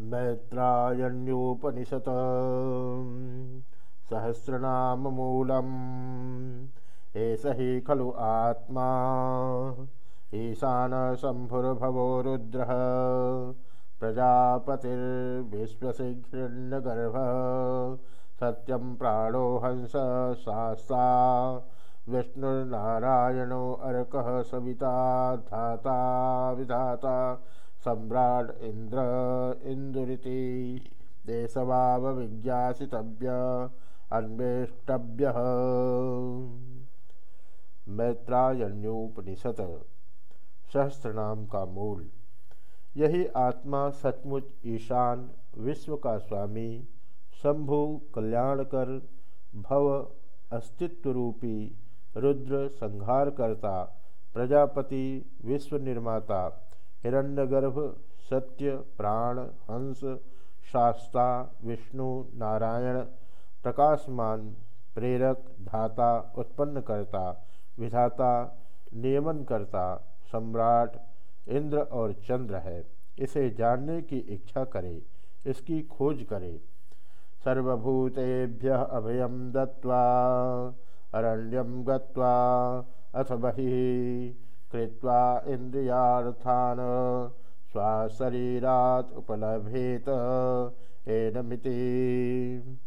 मैत्रायण्योपनिषत्। सहस्रनाममूलम्। एष हि खलु आत्मा। ईशानशम्भुर्भवो रुद्रः। प्रजापतिर्विश्वशिघ्रण्यगर्भः सत्यं प्राणो हंस शास्ता विष्णुर्नारायणो अर्कः सविता धाता विधाता सम्राट इंद्र, इंदुरीति देशवावविज्ञासितव्य अन्वेष्टव्य। मैत्रायण्योपनिषद सहस्त्रनाम का मूल। यही आत्मा सचमुच ईशान विश्व का स्वामी, शंभु कल्याणकर, भव अस्तित्व रूपी रुद्र संहारकर्ता, प्रजापति विश्व निर्माता हिरण्यगर्भ, सत्य, प्राण, हंस, शास्ता, विष्णु, नारायण, प्रकाशमान, प्रेरक, धाता उत्पन्न करता विधाता नियमन करता सम्राट, इंद्र और चंद्र है। इसे जानने की इच्छा करे, इसकी खोज करे। सर्वभूतेभ्य अभयम दत्वा अरण्यम गत्वा, अथ बहि कृत्वा इंद्रियार्थान स्वशरीरात उपलभेत। एनमिति।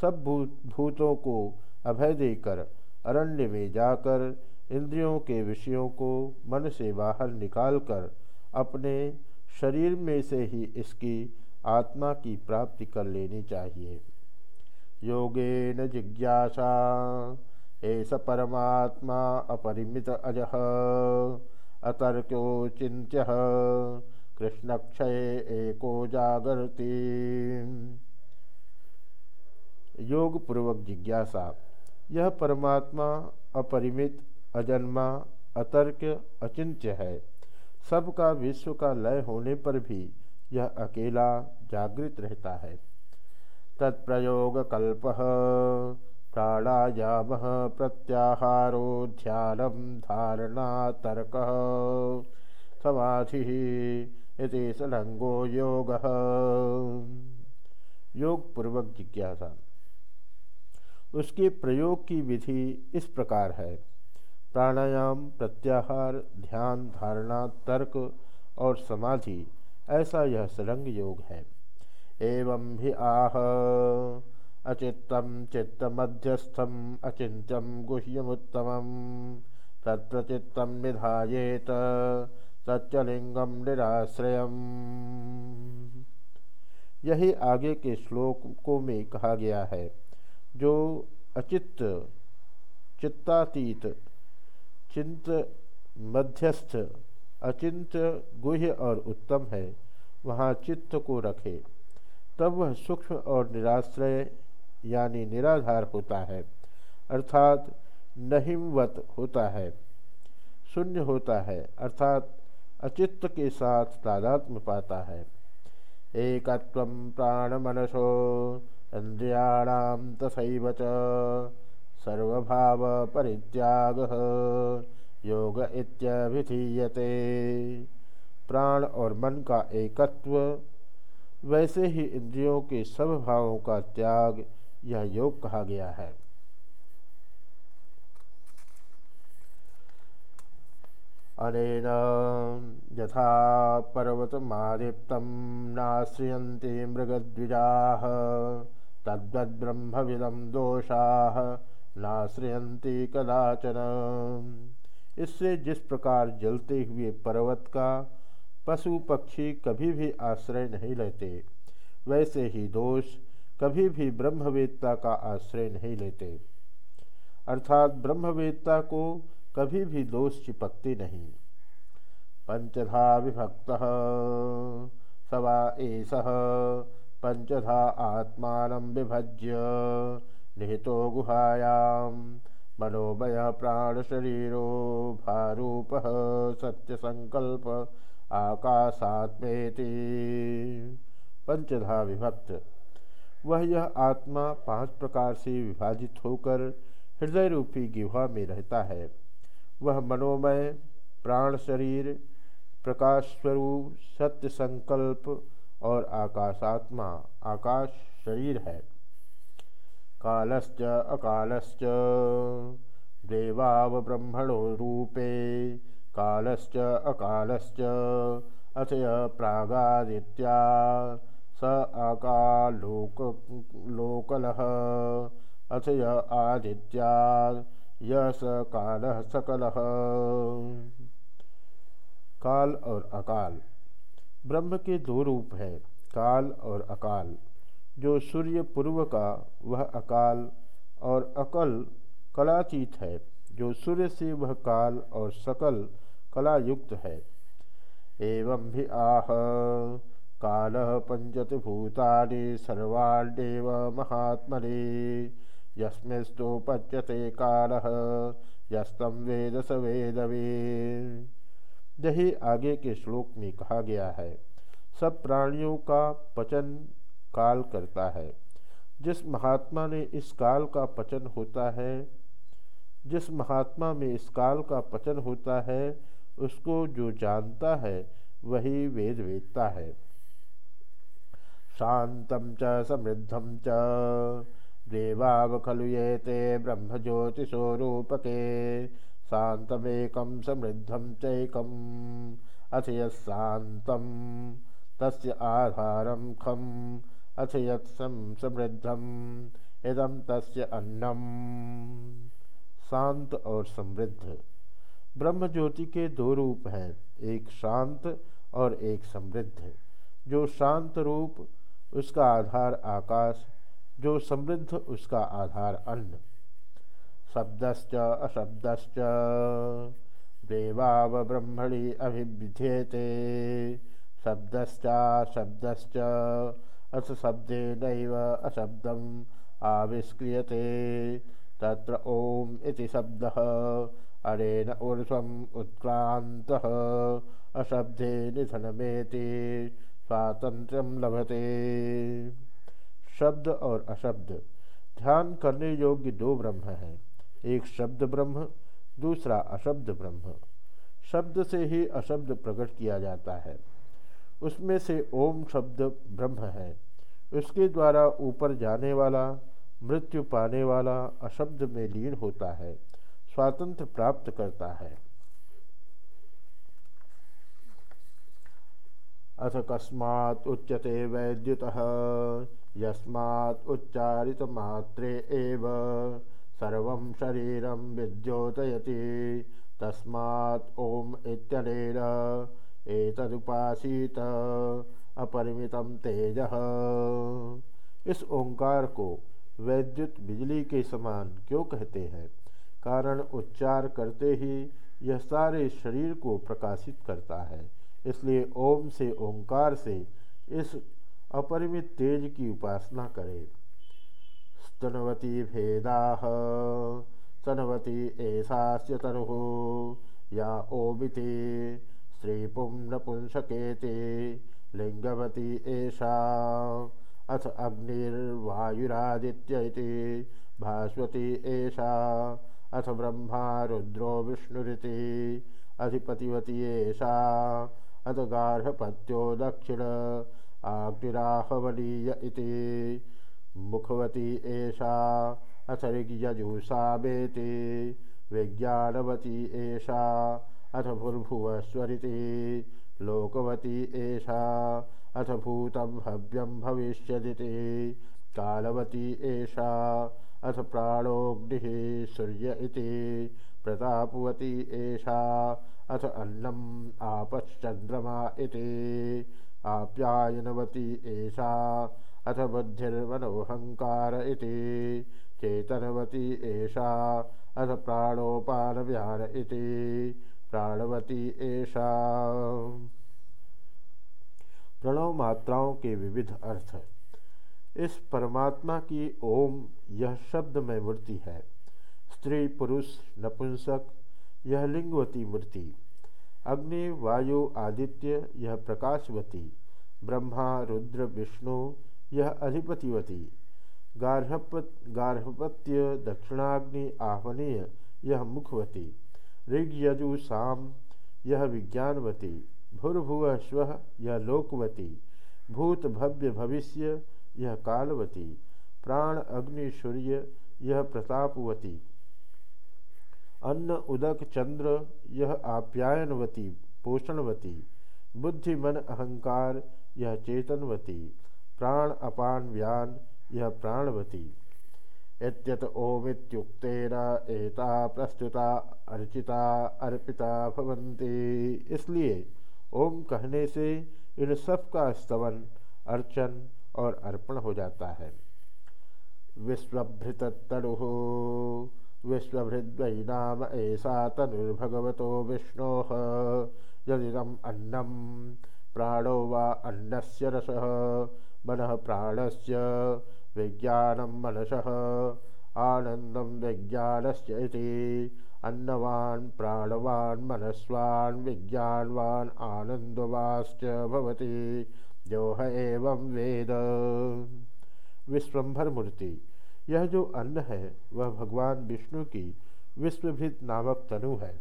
सब भूत भूतों को अभय देकर, अरण्य में जाकर, इंद्रियों के विषयों को मन से बाहर निकालकर, अपने शरीर में से ही इसकी आत्मा की प्राप्ति कर लेनी चाहिए। योगेन जिज्ञासा। ऐस परमात्मा अपरिमित अज। अतर्क्यो चिंत्य कृष्णक्षय एको जागृति। योग पूर्वक जिज्ञासा। यह परमात्मा अपरिमित, अजन्मा अतर्क अचिंत्य है। सबका विश्व का लय होने पर भी यह अकेला जागृत रहता है। तत्प्रयोगकल्प प्राणायाम प्रत्याहारो ध्यान धारणा तर्क। समाधि इति सलंगो योग। योग पूर्वक जिज्ञासा। उसके प्रयोग की विधि इस प्रकार है। प्राणायाम, प्रत्याहार, ध्यान, धारणा, तर्क और समाधि, ऐसा यह सलंग योग है। एवं भी आह। अचित्तम चित्तमध्यस्थम अचिंत्यम गुह्यमुत्तम तत्प्रचित्तम निधाएत सत्यलिंगम निराश्रय यही आगे के श्लोकों में कहा गया है, जो अचित्त, चित्तातीत चिंत मध्यस्थ अचिंत गुह्य और उत्तम है, वहाँ चित्त को रखे, तब वह सूक्ष्म और निराश्रय यानी निराधार होता है, अर्थात नहिमवत होता है, शून्य होता है, अर्थात अचित्त के साथ तादात्म पाता है। एकत्व प्राण मनसो इंद्रियाणाम तथैव सर्वभाव परित्याग योग इत्यभिधीयते। प्राण और मन का एकत्व, वैसे ही इंद्रियों के सब भावों का त्याग यह योग कहा गया है। अनेन यथा पर्वतमादिप्तं नाश्रियन्ते मृगद्विजाः, तद्वद्ब्रह्मविदं दोषाः नाश्रियन्ति कदाचन। इससे जिस प्रकार जलते हुए पर्वत का पशु पक्षी कभी भी आश्रय नहीं लेते, वैसे ही दोष कभी भी ब्रह्मवेत्ता का आश्रय नहीं लेते। अर्थात ब्रह्मवेत्ता को कभी भी दोष चिपकते नहीं। पंचधा विभक्त सवा एस पंचधा आत्मा विभज्य निहितो गुहायां। मनोमय प्राणशरीरो भारूप सत्यसंकल्प आकाशात्मेति। पंचधा विभक्त। वह यह आत्मा पाँच प्रकार से विभाजित होकर हृदय रूपी गुहा में रहता है। वह मनोमय, प्राण शरीर, प्रकाश स्वरूप, सत्य संकल्प और आकाशात्मा, आकाश शरीर है। कालश्च अकालश्च, देवाव ब्रह्मणो रूपे, कालश्च अकालश्च अथय प्रागादित्या आकालोक, लोकलः अथ य आदित्या, य स काल सकल। काल और अकाल। ब्रह्म के दो रूप हैं, काल और अकाल। जो सूर्य पूर्व का, वह अकाल और अकल कलातीत है। जो सूर्य से वह काल और सकल कलायुक्त है। एवं भी आह। काल पंचत भूतानि सर्वाण्येव महात्मने। यस्मिस्तु पच्यते काल यस्तम वेद स वेदवे। यही आगे के श्लोक में कहा गया है। सब प्राणियों का पचन काल करता है। जिस महात्मा ने इस काल का पचन होता है, जिस महात्मा में इस काल का पचन होता है, उसको जो जानता है, वही वेद वेदता है। शांतम च समृद्धम च। देवाव खलु ये ते ब्रह्म ज्योतिषोरूपके शांतमेकम समृद्धम चैकम अथ यशांतम तस्य आधारम खम अथ यम समृद्धम इदम तस्य अन्नम शांत और समृद्ध। ब्रह्म ज्योति के दो रूप हैं, एक शांत और एक समृद्ध। जो शांत रूप उसका आधार आकाश, जो समृद्ध उसका आधार अन्न। शब्दश्च अशब्दश्च। देवाव ब्रह्मणि अभिविध्येते। शब्दश्चाशब्दश्च अथ शब्देनैव अशब्दम् आविष्क्रियते। तत्र ओम इति शब्दः, अनेन ऊर्ध्वम् उत्क्रान्तः। अशब्दे निधनमेति। स्वातंत्र्यम लभते। शब्द और अशब्द। ध्यान करने योग्य दो ब्रह्म हैं। एक शब्द ब्रह्म, दूसरा अशब्द ब्रह्म। शब्द से ही अशब्द प्रकट किया जाता है। उसमें से ओम शब्द ब्रह्म है। उसके द्वारा ऊपर जाने वाला, मृत्यु पाने वाला अशब्द में लीन होता है। स्वातंत्र प्राप्त करता है। अथ कस्मात् उच्यते वैद्युतः। यस्मात् उच्चारितमात्रे एव सर्वं शरीरं विद्योतयति। तस्मात् ॐ एतदुपासीत अपरिमितम तेज। इस ओंकार को वैद्युत बिजली के समान क्यों कहते हैं? कारण उच्चार करते ही यह सारे शरीर को प्रकाशित करता है। इसलिए ओम से ओंकार से इस अपरिमित तेज की उपासना करें। स्तनवती भेदा स्तनवती ऐसा तनु या ओमिति स्त्रीपुं नपुंसकेति लिंगवती ऐसा अथ अग्निर्वायुरादित्य भास्वती ऐसा अथ ब्रह्मा रुद्रो विष्णुरीति अधिपतिवती ऐसा अथ गार्हपत्यो दक्षिण आग्निराहवलीय इति। मुखवती एषा अथ ऋग्यजुषामेति विज्ञानवती एषा अथ भूर्भुवस्वरिति लोकवती एषा अथ भूतं हव्यं भविष्यदिति। कालवती एषा अथ प्राणोऽग्निः सूर्य इति। प्रतापवती एषा अथ अन्नम आपश्चंद्रमा इति आप्यायनवती ऐसा अथ बुद्धिर्मनोहंकार इति चेतनवती ऐसा अथ प्राणोपान विहार इति प्राणवती ऐसा प्रणव मात्राओं के विविध अर्थ। इस परमात्मा की ओम, यह शब्द में मूर्ति है। स्त्री, पुरुष, नपुंसक यह लिंगवती मूर्ति। अग्नि, वायु, आदित्य, यह प्रकाशवती। ब्रह्मा, रुद्र, विष्णु, यह अधिपतिवती। गार्हपत, गार्हपत्य, दक्षिणाग्नि, आह्वनीय, यह मुखवती। ऋग यजु साम, यह विज्ञानवती। भूर्भुव स्व यह लोकवती। भूत, भव्य, भविष्य, यह कालवती। प्राण, अग्नि, सूर्य, यह प्रतापवती। अन्न उदक चंद्र यह आप्यायनवती, पोषणवती बुद्धि मन अहंकार यह चेतनवती, प्राण अपान व्यान यह प्राणवती। इत्यत ओमित्युक्तेन एता प्रस्तुता अर्चिता अर्पिता भवन्ति। इसलिए ओम कहने से इन सब का स्तवन, अर्चन और अर्पण हो जाता है। विश्वभृत तड़ु विश्वभृद्वै नाम ऐसा तनुर्भगवतो विष्णो। यदिदम अन्नम प्राणो वा अन्नस्य रसः मनः प्राणस्य विज्ञानं मनसः आनन्दं विज्ञानस्य इति। अन्नवान् प्राणवान् मनस्वान् विज्ञानवान् आनन्दवाश्च भवति। जो है एवं वेद। विश्वम्भर मूर्ति यह जो अन्न है, वह भगवान विष्णु की विश्वभृत नामक तनु है।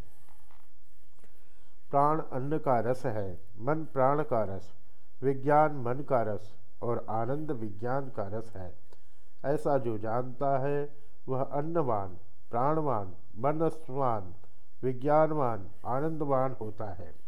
प्राण अन्न का रस है, मन प्राण का रस, विज्ञान मन का रस, और आनंद विज्ञान का रस है। ऐसा जो जानता है, वह अन्नवान, प्राणवान, मनस्वान, विज्ञानवान, आनंदवान होता है।